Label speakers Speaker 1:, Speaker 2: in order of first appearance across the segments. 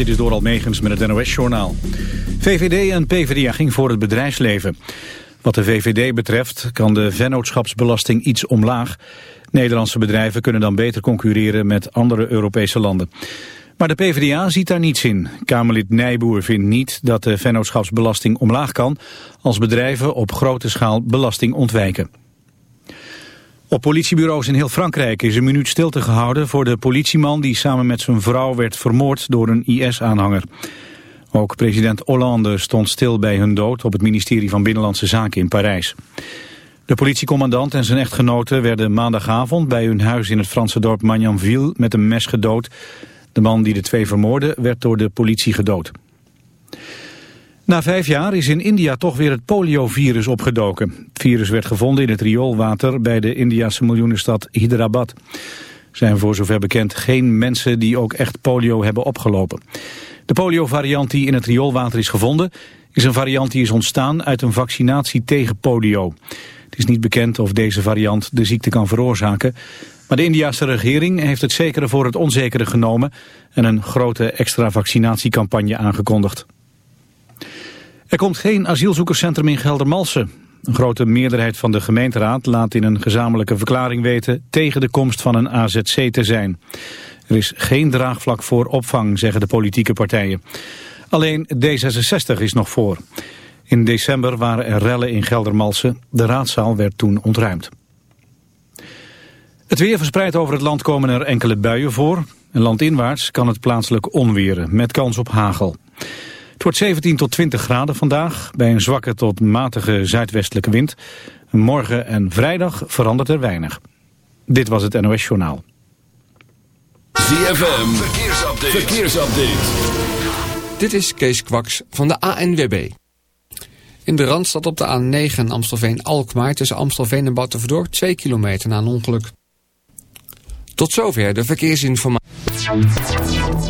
Speaker 1: Dit is door Almegens met het NOS-journaal. VVD en PvdA ging voor het bedrijfsleven. Wat de VVD betreft kan de vennootschapsbelasting iets omlaag. Nederlandse bedrijven kunnen dan beter concurreren met andere Europese landen. Maar de PvdA ziet daar niets in. Kamerlid Nijboer vindt niet dat de vennootschapsbelasting omlaag kan... als bedrijven op grote schaal belasting ontwijken. Op politiebureaus in heel Frankrijk is een minuut stilte gehouden voor de politieman die samen met zijn vrouw werd vermoord door een IS-aanhanger. Ook president Hollande stond stil bij hun dood op het ministerie van Binnenlandse Zaken in Parijs. De politiecommandant en zijn echtgenote werden maandagavond bij hun huis in het Franse dorp Magnanville met een mes gedood. De man die de twee vermoordde werd door de politie gedood. Na vijf jaar is in India toch weer het poliovirus opgedoken. Het virus werd gevonden in het rioolwater bij de Indiase miljoenenstad Hyderabad. Er zijn voor zover bekend geen mensen die ook echt polio hebben opgelopen. De poliovariant die in het rioolwater is gevonden... is een variant die is ontstaan uit een vaccinatie tegen polio. Het is niet bekend of deze variant de ziekte kan veroorzaken... maar de Indiase regering heeft het zekere voor het onzekere genomen... en een grote extra vaccinatiecampagne aangekondigd. Er komt geen asielzoekerscentrum in Geldermalsen. Een grote meerderheid van de gemeenteraad laat in een gezamenlijke verklaring weten tegen de komst van een AZC te zijn. Er is geen draagvlak voor opvang, zeggen de politieke partijen. Alleen D66 is nog voor. In december waren er rellen in Geldermalsen. De raadzaal werd toen ontruimd. Het weer verspreidt over het land komen er enkele buien voor. En landinwaarts kan het plaatselijk onweren, met kans op hagel. Het wordt 17 tot 20 graden vandaag, bij een zwakke tot matige zuidwestelijke wind. Morgen en vrijdag verandert er weinig. Dit was het NOS Journaal.
Speaker 2: ZFM, verkeersupdate. verkeersupdate.
Speaker 3: Dit is Kees Kwaks van de ANWB. In de Randstad op de A9 Amstelveen-Alkmaar tussen Amstelveen en Battenverdorp 2 kilometer na een ongeluk. Tot zover de verkeersinformatie.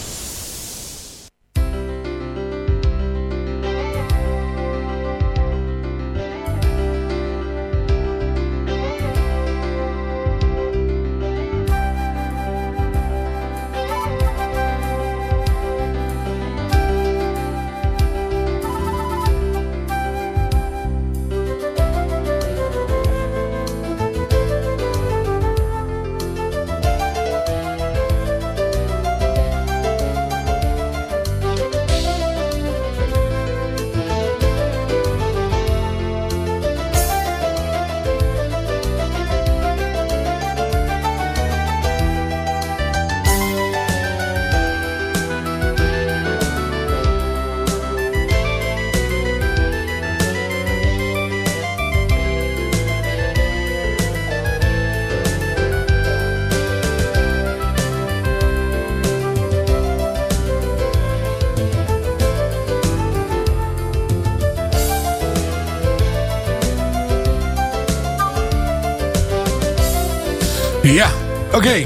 Speaker 4: Oké.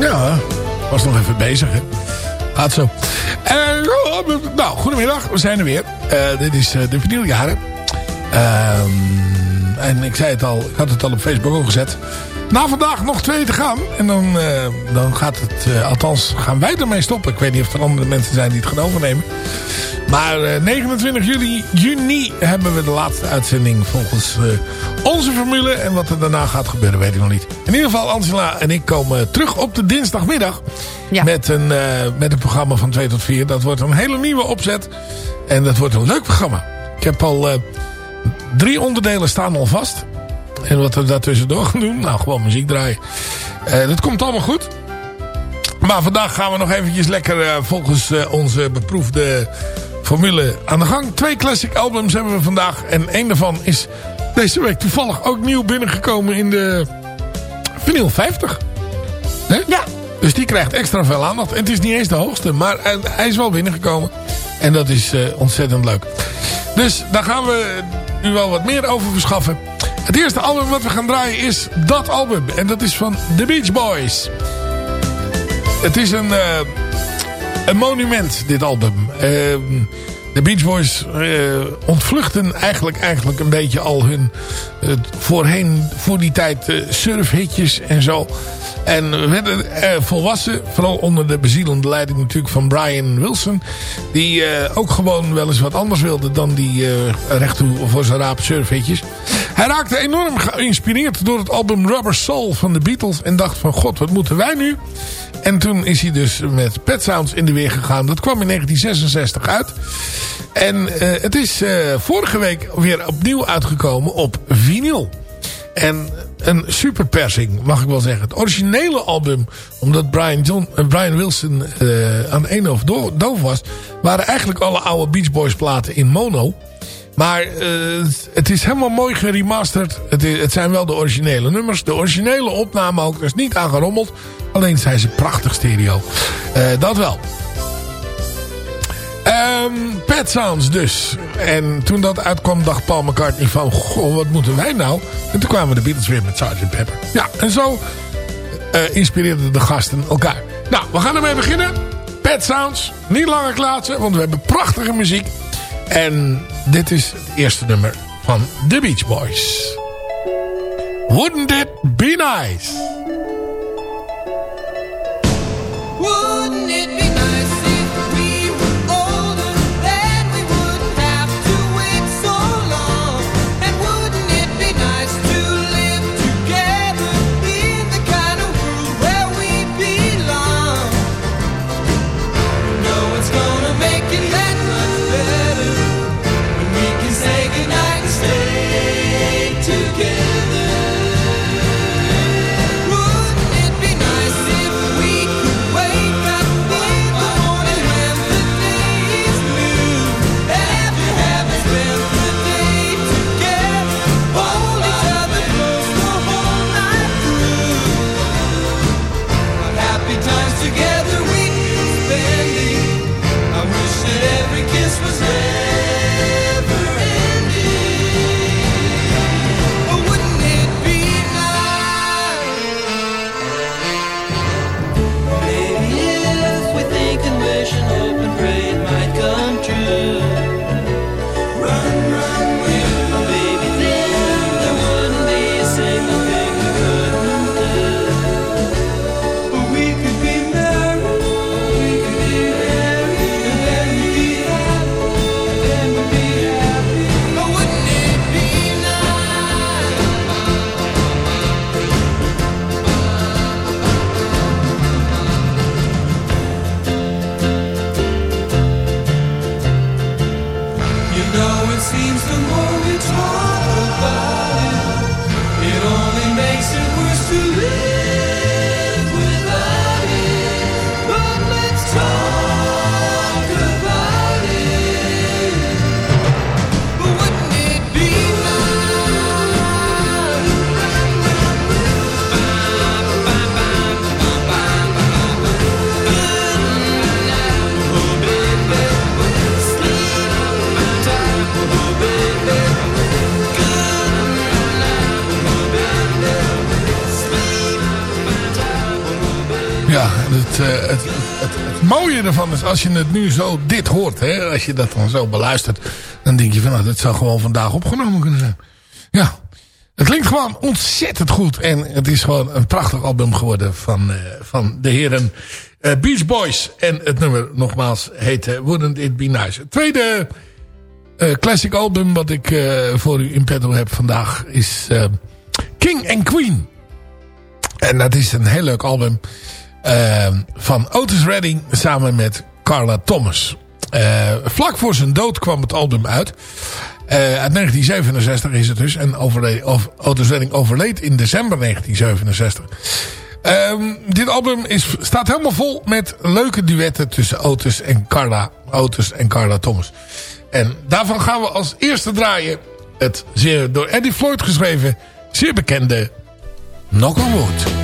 Speaker 4: Ja, was nog even bezig, hè. Gaat zo. Uh, nou, goedemiddag. We zijn er weer. Uh, dit is uh, de vinyljaren. Ehm, En ik zei het al, ik had het al op Facebook ook gezet. Na vandaag nog twee te gaan. En dan, eh, dan gaat het, eh, althans gaan wij ermee stoppen. Ik weet niet of er andere mensen zijn die het gaan overnemen. Maar eh, 29 juli, juni hebben we de laatste uitzending volgens eh, onze formule. En wat er daarna gaat gebeuren weet ik nog niet. In ieder geval Angela en ik komen terug op de dinsdagmiddag.
Speaker 5: Ja.
Speaker 4: Met, een, eh, met een programma van 2 tot 4. Dat wordt een hele nieuwe opzet. En dat wordt een leuk programma. Ik heb al eh, drie onderdelen staan al vast. En wat we daartussendoor gaan doen. Nou, gewoon muziek draaien. Eh, dat komt allemaal goed. Maar vandaag gaan we nog eventjes lekker eh, volgens eh, onze beproefde formule aan de gang. Twee classic albums hebben we vandaag. En één daarvan is deze week toevallig ook nieuw binnengekomen in de vinyl 50. Hè?
Speaker 5: Ja.
Speaker 4: Dus die krijgt extra veel aandacht. En het is niet eens de hoogste, maar hij is wel binnengekomen. En dat is eh, ontzettend leuk. Dus daar gaan we u wel wat meer over verschaffen. Het eerste album wat we gaan draaien is dat album. En dat is van The Beach Boys. Het is een, eh, een monument, dit album. Ehm, de Beach Boys eh, ontvluchten eigenlijk, eigenlijk een beetje al hun voorheen, voor die tijd eh, surfhitjes en zo. En werden volwassen, vooral onder de bezielende leiding natuurlijk van Brian Wilson. Die eh, ook gewoon wel eens wat anders wilde dan die eh recht toe voor zijn raap surfhitjes. Hij raakte enorm geïnspireerd door het album Rubber Soul van de Beatles. En dacht van god, wat moeten wij nu? En toen is hij dus met Pet Sounds in de weer gegaan. Dat kwam in 1966 uit. En eh, het is eh, vorige week weer opnieuw uitgekomen op vinyl. En een superpersing, mag ik wel zeggen. Het originele album, omdat Brian, John, eh, Brian Wilson aan de ene of do- doof was... waren eigenlijk alle oude Beach Boys platen in mono. Maar eh, het is helemaal mooi geremasterd. Het, het zijn wel de originele nummers. De originele opname ook. Er is niet aan gerommeld. Alleen zijn ze prachtig stereo. Eh, dat wel. Ehm Pet Sounds dus. En toen dat uitkwam dacht Paul McCartney van... Goh, wat moeten wij nou? En toen kwamen de Beatles weer met Sgt. Pepper. Ja, en zo eh, inspireerden de gasten elkaar. Nou, we gaan ermee beginnen. Pet Sounds. Niet langer klaatsen, want we hebben prachtige muziek. En dit is het eerste nummer van The Beach Boys. Wouldn't it be nice? Het, eh, het, mooie ervan is als je het nu zo dit hoort. Hè, als je dat dan zo beluistert. Dan denk je van nou, dat zou gewoon vandaag opgenomen kunnen zijn. Ja. Het klinkt gewoon ontzettend goed. En het is gewoon een prachtig album geworden van, eh, van de heren eh, Beach Boys. En het nummer nogmaals heet eh, Wouldn't It Be Nice. Het tweede classic album wat ik voor u in petto heb vandaag is King and Queen. En dat is een heel leuk album van Otis Redding samen met Carla Thomas. Eh, vlak voor zijn dood kwam het album uit. Eh, uit 1967 is het dus. En overleed, of, Otis Redding overleed in december 1967. Ehm, dit album is, staat helemaal vol met leuke duetten tussen Otis en Carla, Otis en Carla Thomas. En daarvan gaan we als eerste draaien het zeer door Eddie Floyd geschreven, zeer bekende Knock on Wood.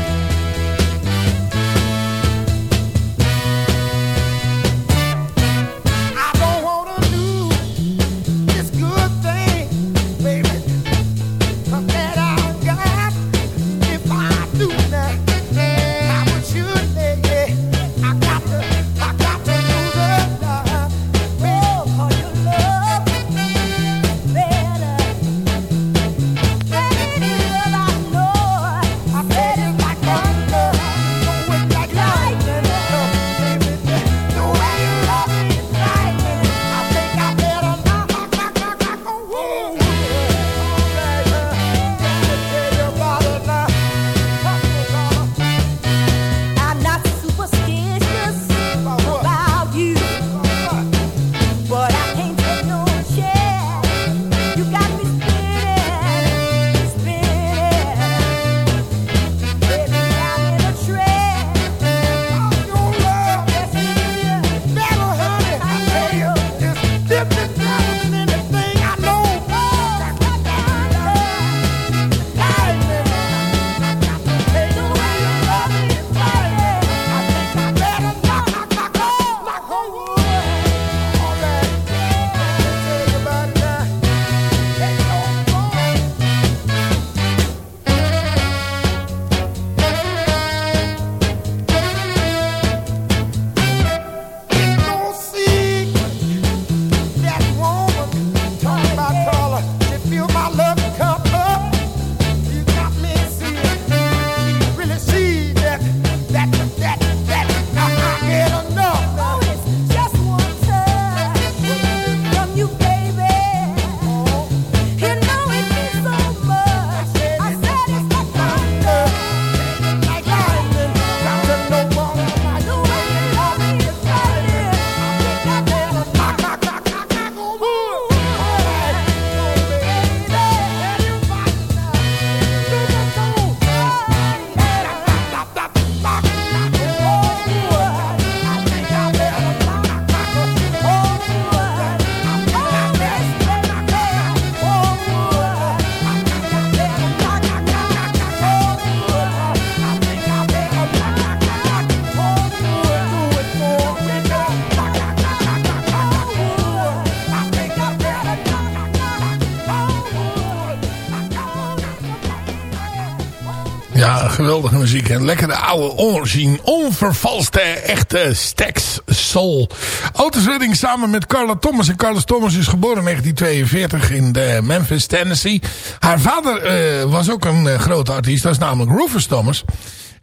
Speaker 4: Geweldige muziek. En lekkere oude, onzien, onvervalste, echte Stax Soul. Otis Redding samen met Carla Thomas. En Carla Thomas is geboren in 1942 in de Memphis, Tennessee. Haar vader eh, was ook een eh, grote artiest. Dat is namelijk Rufus Thomas.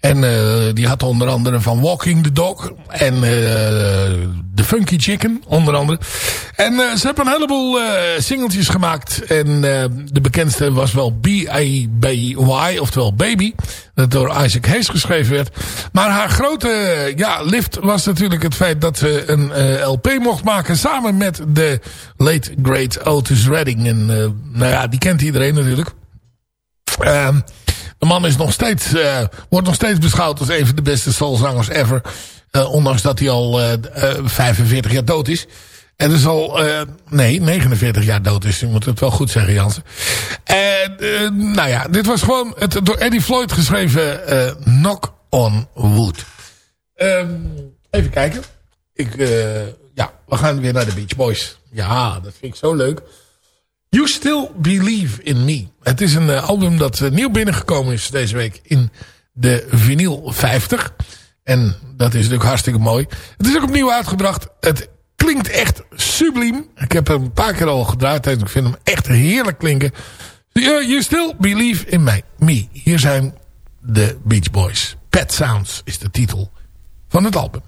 Speaker 4: En eh, die had onder andere van Walking the Dog. En eh The Funky Chicken, onder andere. En eh, ze hebben een heleboel singeltjes gemaakt. En de bekendste was wel B.I.B.Y. Oftewel Baby. Dat door Isaac Hayes geschreven werd. Maar haar grote ja, lift was natuurlijk het feit dat ze een LP mocht maken. Samen met de late great Otis Redding. En nou ja, die kent iedereen natuurlijk. Ehm, de man is nog steeds, eh, wordt nog steeds beschouwd als een van de beste soulzangers ever. Eh, ondanks dat hij al eh, eh, 45 jaar dood is. En dus al, nee, 49 jaar dood is. Je moet het wel goed zeggen, Jansen. En, nou ja, dit was gewoon het door Eddie Floyd geschreven Knock on Wood. Ehm, even kijken. Ik, ja, we gaan weer naar de Beach Boys. Ja, dat vind ik zo leuk. You Still Believe in Me. Het is een eh, album dat eh, nieuw binnengekomen is deze week in de vinyl 50. En dat is natuurlijk hartstikke mooi. Het is ook opnieuw uitgebracht. Het klinkt echt subliem. Ik heb hem een paar keer al gedraaid. en Ik vind hem echt heerlijk klinken.
Speaker 6: You, you Still Believe in me. me. Hier zijn de Beach Boys. Pet Sounds is de titel van het album.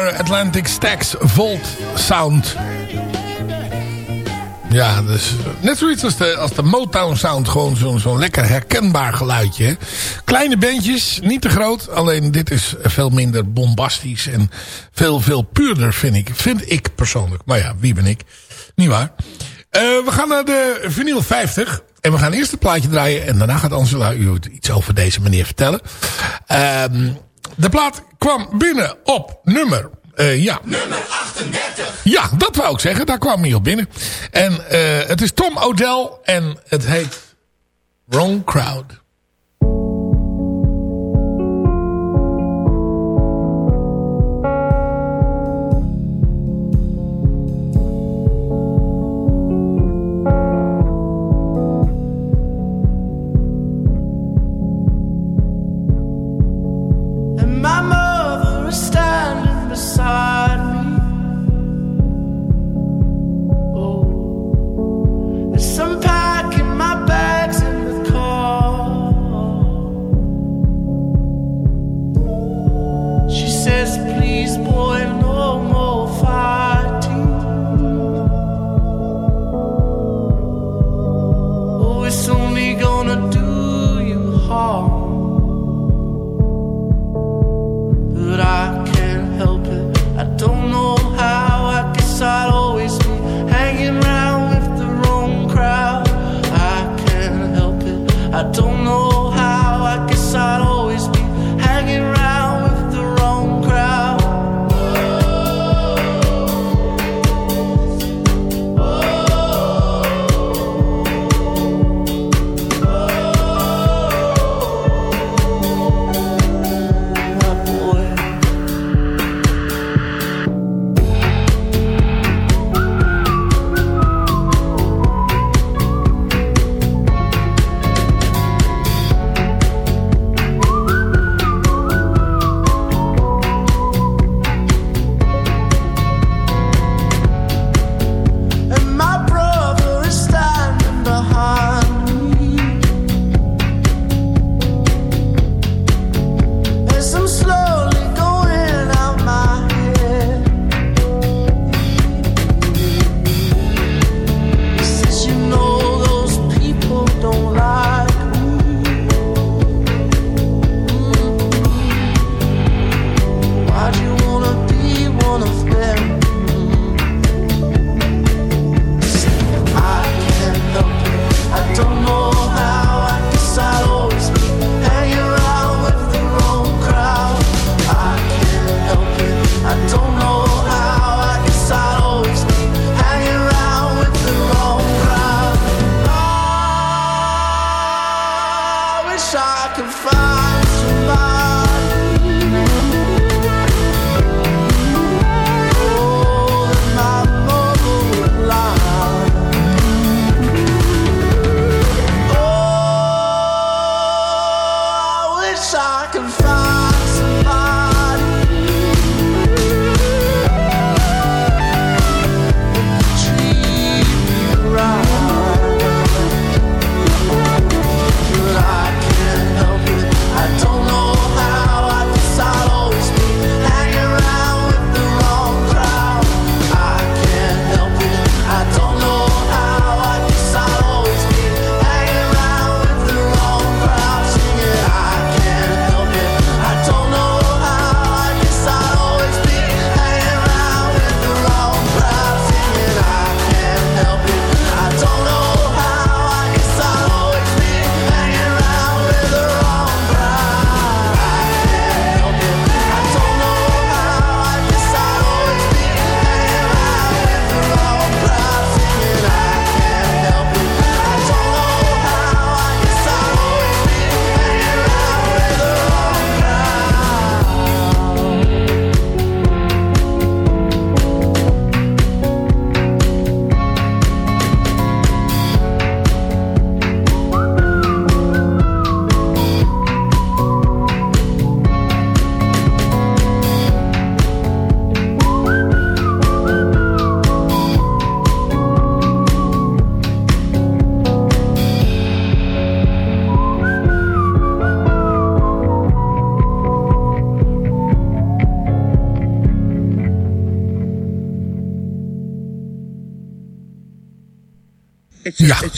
Speaker 4: Atlantic Stax Volt Sound. Ja, dus net zoiets als de, als de Motown Sound. Gewoon zo'n zo'n lekker herkenbaar geluidje. Kleine bandjes, niet te groot. Alleen dit is veel minder bombastisch. En veel, veel puurder vind ik. Vind ik persoonlijk. Maar ja, wie ben ik? Niet waar. Eh, we gaan naar de vinyl 50. En we gaan eerst het plaatje draaien. En daarna gaat Angela u iets over deze meneer vertellen. Ehm, de plaat kwam binnen op nummer... eh, ja. Ja, dat wou ik zeggen. Daar kwam hij op binnen. En eh, het is Tom O'Dell en het heet Wrong Crowd.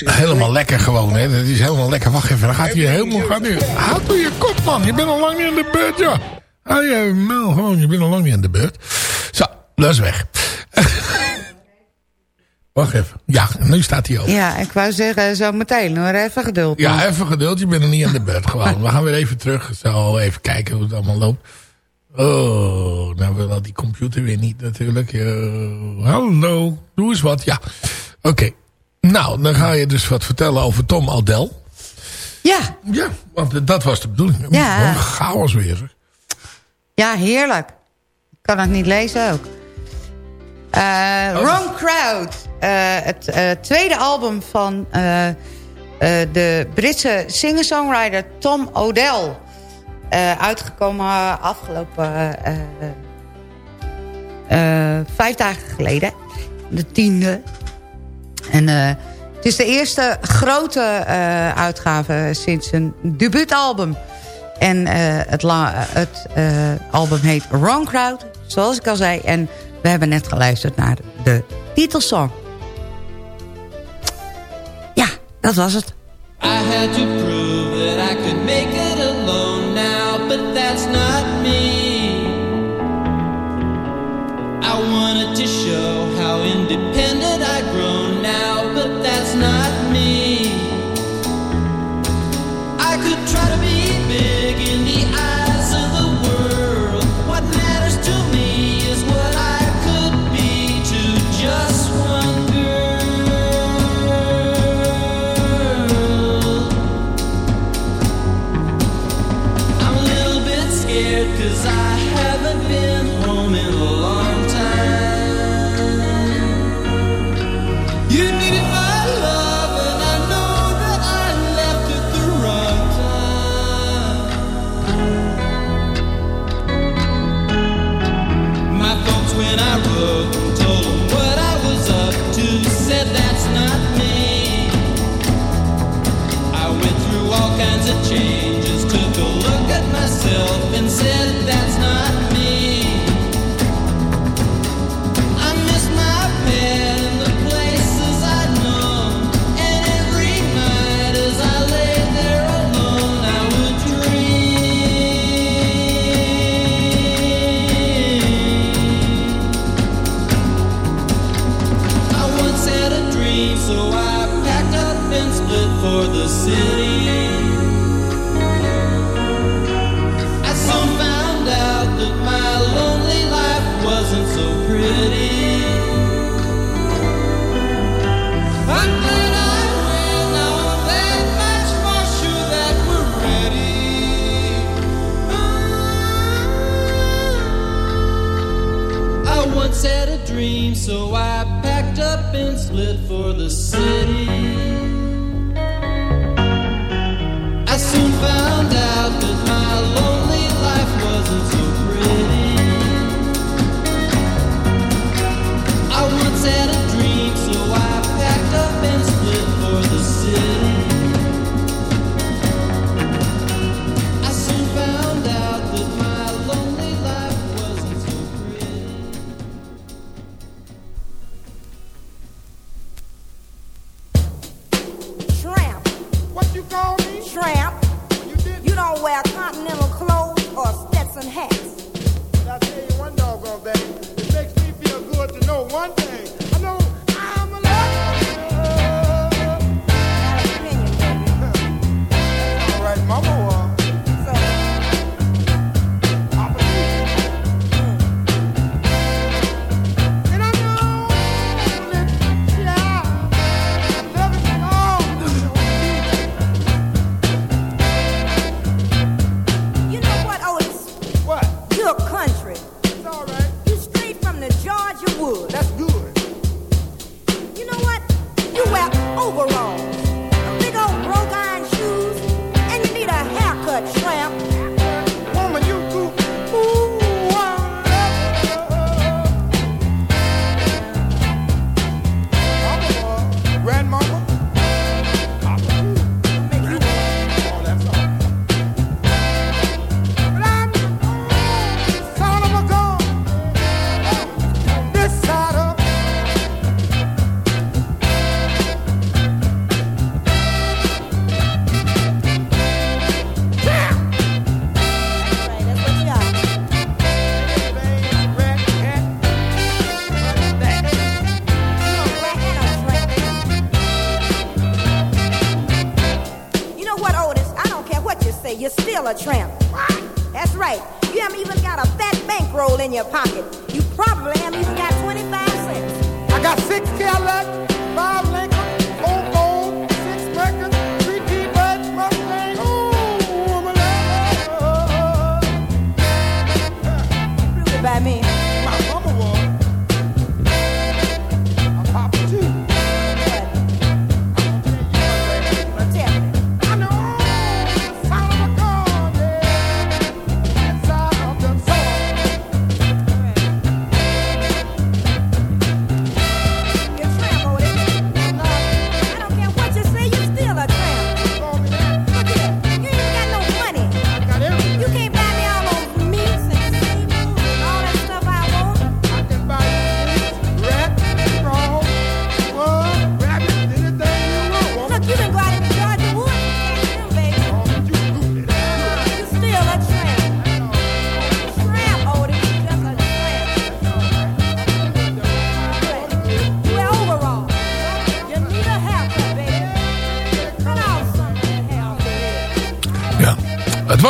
Speaker 4: Helemaal lekker gewoon. Hè. Dat is helemaal lekker. Wacht even, dan gaat hij helemaal... Gaat hij, houd door je kop, man. Je bent al lang niet aan de beurt, joh. Hou je mel gewoon. Je bent al lang niet aan de beurt. Zo, dat is weg. Wacht even. Ja, nu staat hij open.
Speaker 7: Ja, ik wou zeggen, zo meteen hoor, even geduld. man.
Speaker 4: Ja, even geduld. Je bent nog niet aan de beurt gewoon. We gaan weer even terug. Zo, even kijken hoe het allemaal loopt. Oh, nou wil die computer weer niet natuurlijk. Eh, hallo, doe eens wat. Ja, oké. Nou, dan ga je dus wat vertellen over Tom Aldel.
Speaker 7: Ja,
Speaker 4: Ja, want dat was de bedoeling.
Speaker 7: Ja.
Speaker 4: Wat een chaos weer. zeg.
Speaker 7: ja, heerlijk. Ik kan het niet lezen ook. Eh Wrong Crowd. Eh, het eh, tweede album van de Britse singer-songwriter Tom O'Dell. Uitgekomen afgelopen vijf dagen geleden. De tiende. En eh, het is de eerste grote eh, uitgave sinds een debuutalbum. En eh, het, het album heet Wrong Crowd, zoals ik al zei. En we hebben net geluisterd naar de titelsong. Ja, dat was het.
Speaker 6: I had to prove that I could make split for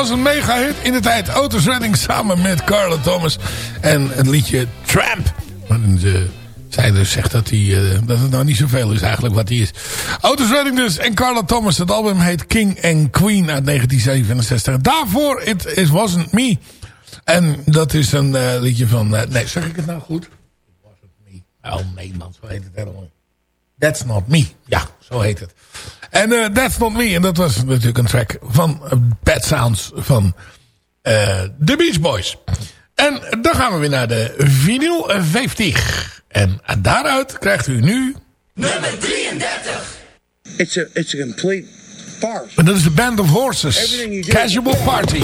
Speaker 8: was
Speaker 4: een mega hit in de tijd. Otis Redding samen met Carla Thomas. En het liedje Tramp. Ze zij dus zegt dat, hij, eh, dat het nou niet zoveel is eigenlijk wat hij is. Otis Redding dus en Carla Thomas. Het album heet King and Queen uit 1967. Daarvoor It, It Wasn't Me. En dat is een eh, liedje van... eh, nee, zeg ik het nou goed? It Wasn't Me. Oh nee man, zo het helemaal. That's Not Me. Ja, zo heet het. En eh, That's Not Me. En dat was natuurlijk een track van eh, Bad Sounds van eh The Beach Boys. En dan gaan we weer naar de vinyl 50. En daaruit krijgt u nu...
Speaker 9: It's a it's a complete farce.
Speaker 4: En dat is de Band of Horses. Casual Party.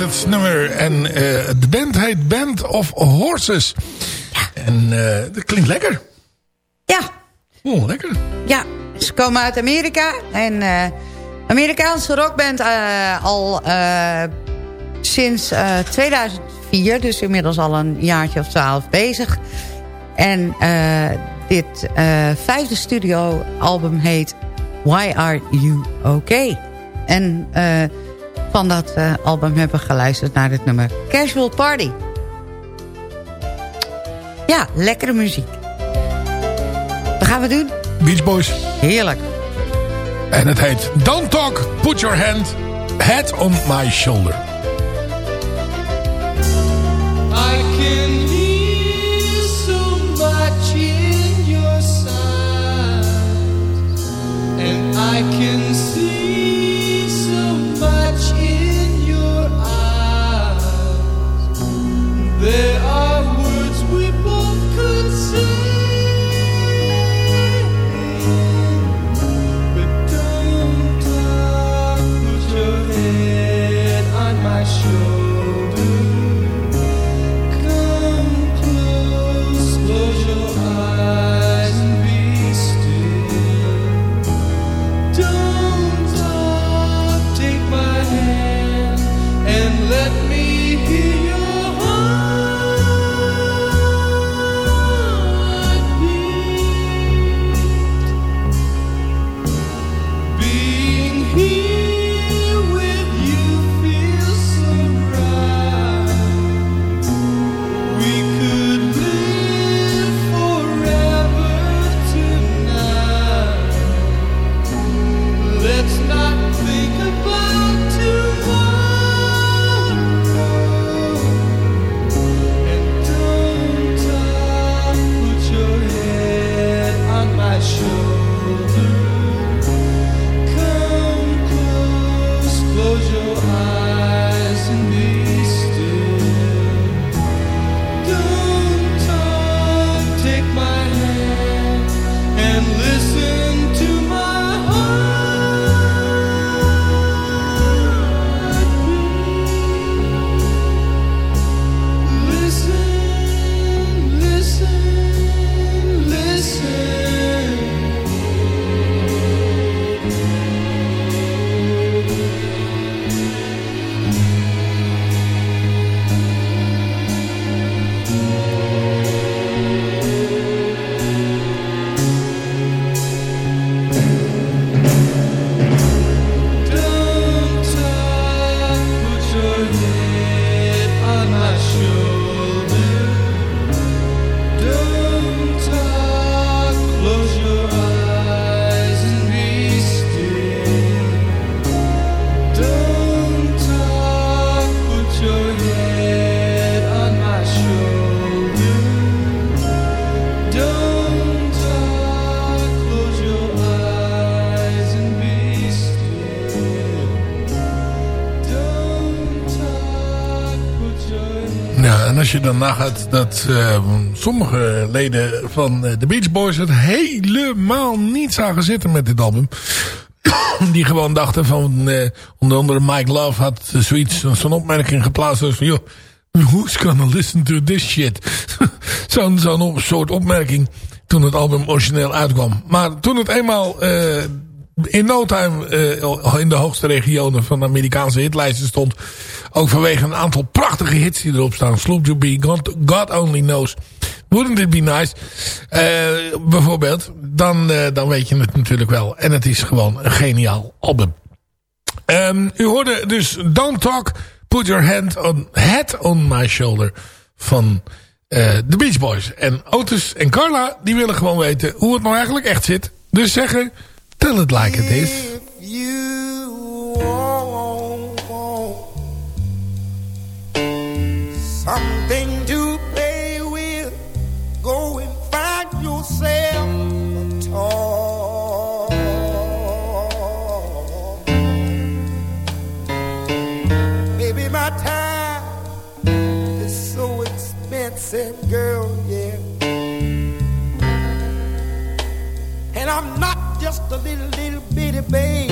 Speaker 4: Het nummer. En eh, de band heet Band of Horses. En eh, dat klinkt lekker.
Speaker 7: Ja,
Speaker 4: Oh, lekker.
Speaker 7: ja. Ze komen uit Amerika. En eh Amerikaanse rockband al sinds eh, 2004. Dus inmiddels al een jaartje of twaalf bezig. En dit vijfde studioalbum heet Why Are You Okay? En eh, van dat eh, album hebben we geluisterd naar het nummer Casual Party. Ja, lekkere muziek. Wat gaan we doen?
Speaker 4: Beach Boys.
Speaker 7: Heerlijk.
Speaker 4: En het heet Don't Talk, Put Your Hand, Head on My Shoulder.
Speaker 6: I can hear so much in your and I can live.
Speaker 4: Als je dan nagaat dat eh, sommige leden van eh, de Beach Boys het helemaal niet zagen zitten met dit album. Die gewoon dachten van, eh, onder andere Mike Love had zoiets, zo'n opmerking geplaatst als van, joh, who's gonna listen to this shit? Zo'n soort opmerking toen het album origineel uitkwam. Maar toen het eenmaal eh, in no time in de hoogste regionen van de Amerikaanse hitlijsten stond. Ook vanwege een aantal prachtige hits die erop staan. Sloop to Be, God, God Only Knows. Wouldn't it be nice? Eh, bijvoorbeeld. Dan, eh, dan weet je het natuurlijk wel. En het is gewoon een geniaal album. Ehm, u hoorde dus Don't Talk, Put Your hand on, Head on My Shoulder van eh The Beach Boys. En Otis en Carla, die willen gewoon weten hoe het nou eigenlijk echt zit. Dus zeggen, tell it like it is.
Speaker 8: Not just a little, little bitty baby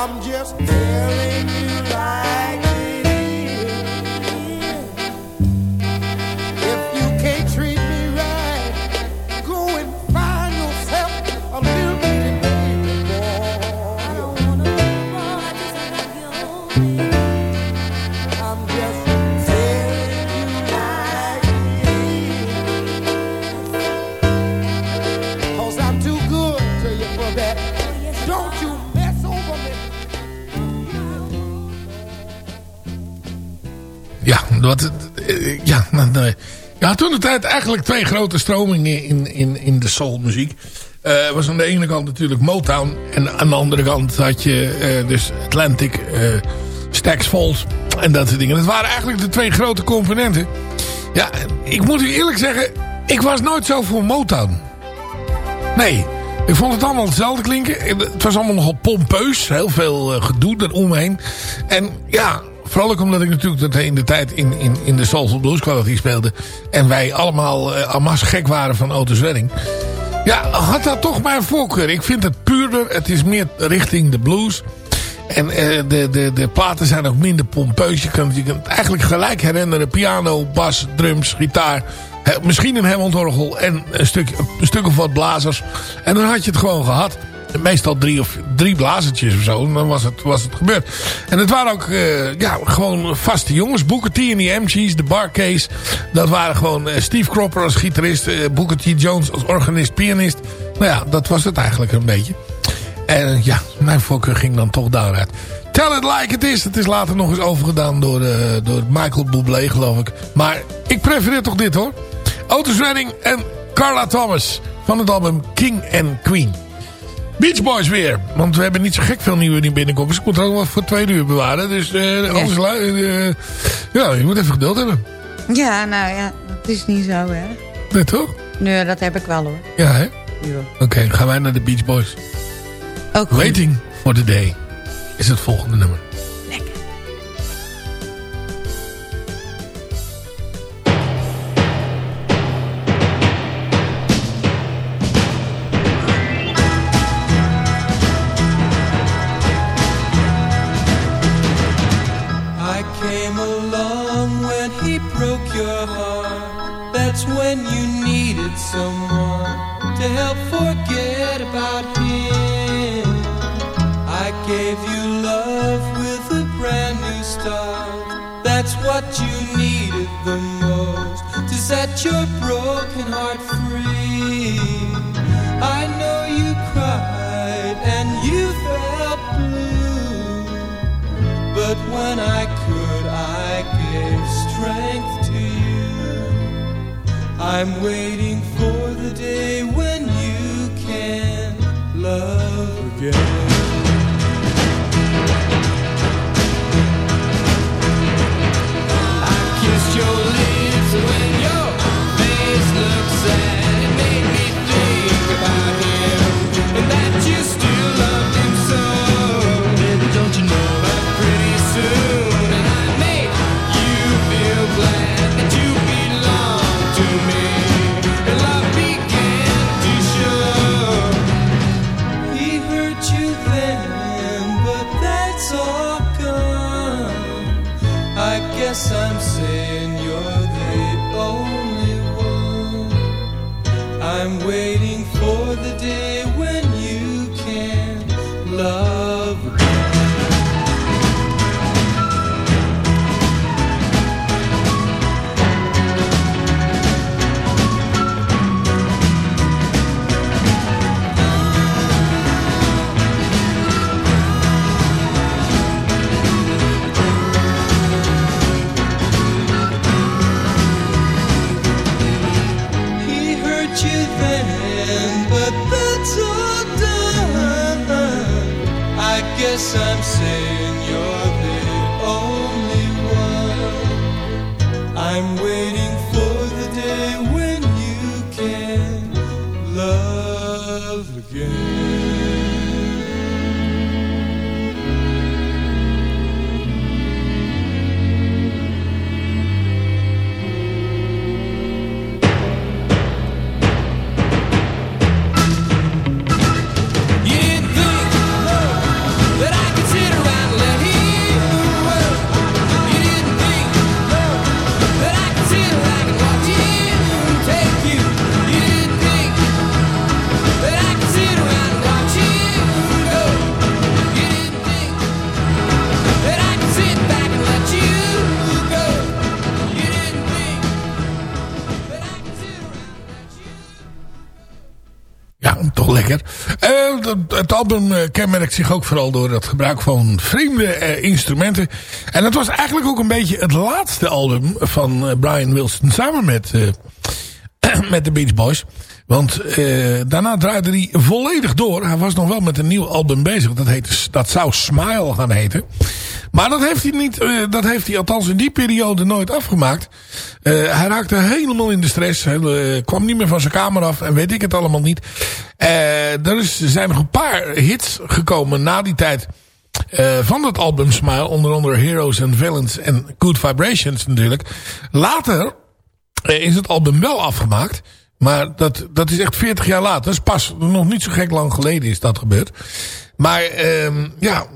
Speaker 8: I'm just telling you lies.
Speaker 4: Wat, eh, ja, nou, had toen de tijd eigenlijk twee grote stromingen in, in, in de soulmuziek. Eh was aan de ene kant natuurlijk Motown. En aan de andere kant had je eh, dus Atlantic, eh Stax Falls en dat soort dingen. Dat waren eigenlijk de twee grote componenten. Ja, ik moet u eerlijk zeggen, ik was nooit zo voor Motown. Nee, ik vond het allemaal hetzelfde klinken. Het was allemaal nogal pompeus. Heel veel gedoe eromheen. En ja, ook omdat ik natuurlijk dat in de tijd in, in, in de Soulful Blues Quality speelde. En wij allemaal uh, amas gek waren van Otis Redding. Ja, had dat toch mijn voorkeur. Ik vind het puurder. Het is meer richting de blues. En eh, de, de, de platen zijn ook minder pompeus. Je kunt, je eigenlijk gelijk herinneren. Piano, bas, drums, gitaar. Misschien een Hammond-orgel en een stuk, een stuk of wat blazers. En dan had je het gewoon gehad. Meestal drie, of, drie blazertjes of zo. Dan was het, was het gebeurd. En het waren ook eh, ja, gewoon vaste jongens. Booker T en die MC's, de Barcase. Dat waren gewoon eh, Steve Cropper als gitarist. eh, Booker T. Jones als organist, pianist. Nou ja, dat was het eigenlijk een beetje. En ja, mijn voorkeur ging dan toch daaruit. Tell it like it is. Het is later nog eens overgedaan door, door Michael Bublé, geloof ik. Maar ik prefereer toch dit hoor. Otis Redding en Carla Thomas van het album King and Queen. Beach Boys weer. Want we hebben niet zo gek veel nieuwe die binnenkomen. Dus ik moet er ook wel voor twee uur bewaren. Dus eh anders... lu- eh, ja, je moet even geduld hebben.
Speaker 7: Ja, nou ja, dat is niet zo hè.
Speaker 4: Nee, toch?
Speaker 7: Nee, dat heb ik wel hoor.
Speaker 4: Ja, hè?
Speaker 7: Ja.
Speaker 4: Oké, gaan wij naar de Beach Boys.
Speaker 7: Ook.
Speaker 4: Waiting for the Day is het volgende nummer.
Speaker 6: Guess I'm saying you're the only one. I'm waiting
Speaker 4: lekker. Eh, het album eh, kenmerkt zich ook vooral door het gebruik van vreemde eh, instrumenten. En het was eigenlijk ook een beetje het laatste album van Brian Wilson samen met, met de Beach Boys. Want eh, daarna draaide hij volledig door. Hij was nog wel met een nieuw album bezig. Dat, heette, dat zou Smile gaan heten. Maar dat heeft hij niet, eh, dat heeft hij althans in die periode nooit afgemaakt. Eh, hij raakte helemaal in de stress. Hij kwam niet meer van zijn kamer af en weet ik het allemaal niet. Er is, zijn nog een paar hits gekomen na die tijd. van dat album Smile. Onder andere Heroes and Villains en Good Vibrations natuurlijk. Later is het album wel afgemaakt. Maar dat, dat is echt 40 jaar later. Dat is pas nog niet zo gek lang geleden is dat gebeurd. Maar ehm, ja,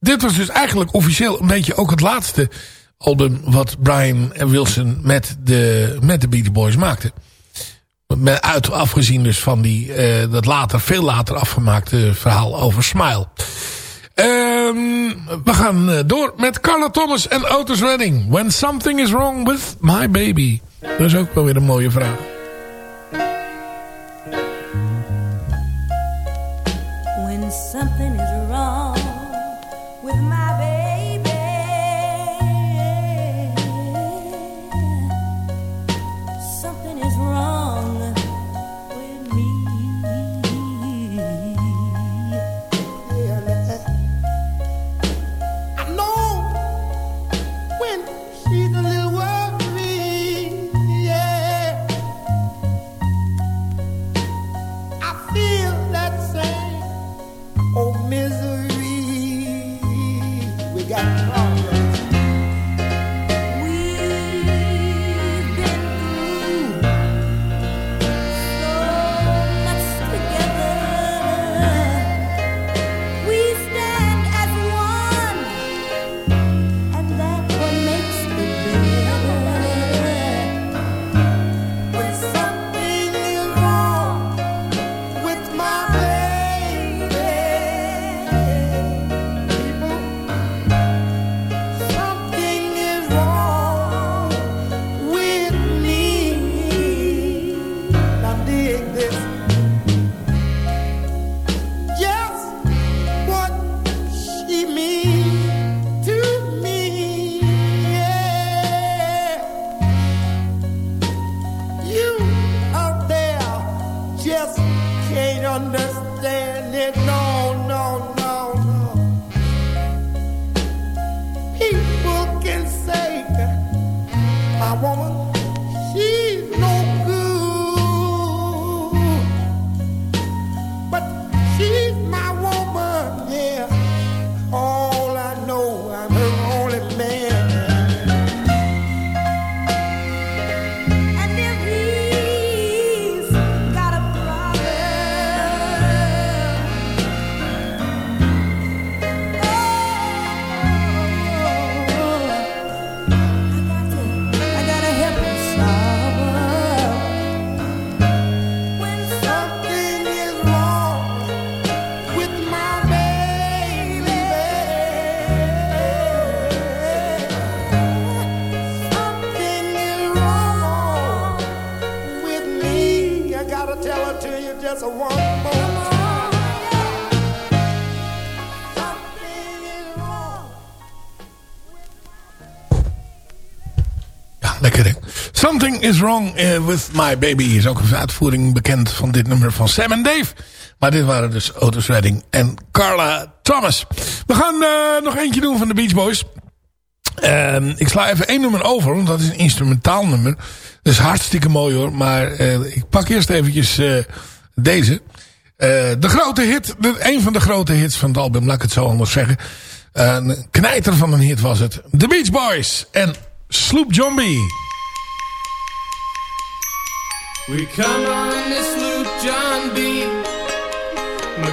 Speaker 4: dit was dus eigenlijk officieel een beetje ook het laatste album wat Brian Wilson met de, met de Beach Boys maakte. Met, uit, afgezien dus van die, eh, dat later, veel later afgemaakte verhaal over Smile. Ehm, we gaan eh, door met Carla Thomas en Otis Redding. When something is wrong with my baby. Dat is ook wel weer een mooie vraag.
Speaker 5: Something is wrong
Speaker 4: eh, with my baby is ook een uitvoering bekend van dit nummer van Sam en Dave. Maar dit waren dus Otis Redding en Carla Thomas. We gaan eh, nog eentje doen van de Beach Boys. Ehm, ik sla even één nummer over, want dat is een instrumentaal nummer. Dat is hartstikke mooi hoor. Maar eh, ik pak eerst eventjes deze. De grote hit, een van de grote hits van het album, laat ik het zo anders zeggen. een knijter van een hit was het. The Beach Boys en Sloop B.
Speaker 6: We come on this sloop, John B. My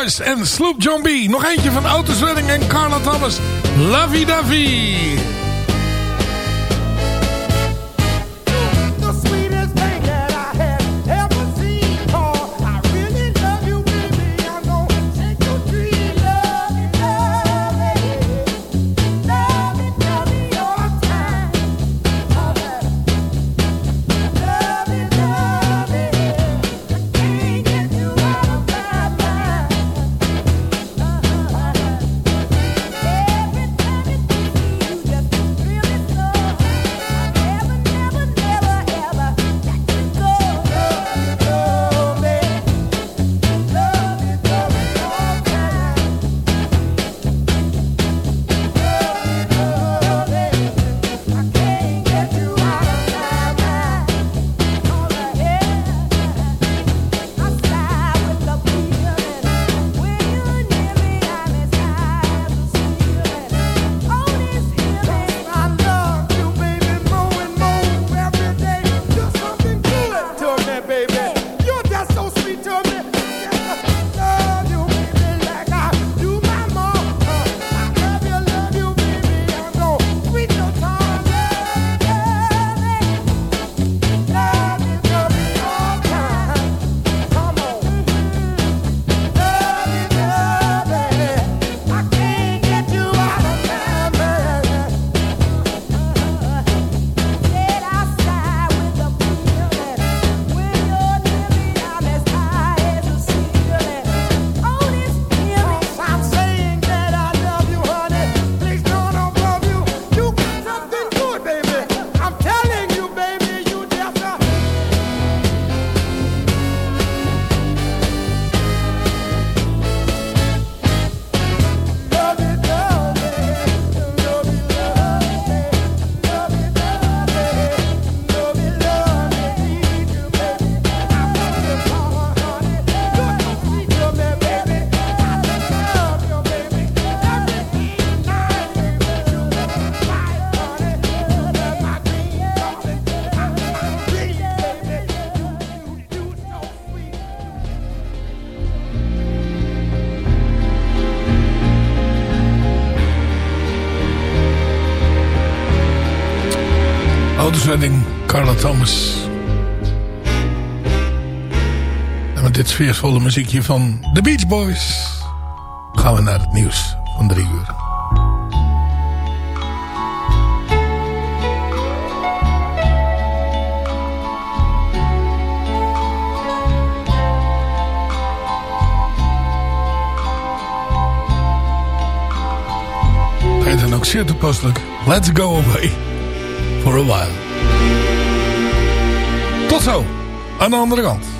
Speaker 5: En Sloop John B. Nog eentje van Autos Redding en Carla Thomas. Lovey Davy! Thomas. En met dit sfeervolle muziekje van The Beach Boys... gaan we naar het nieuws van drie uur. En ook zeer toepasselijk. Let's go away for a while. Zo, aan de andere kant.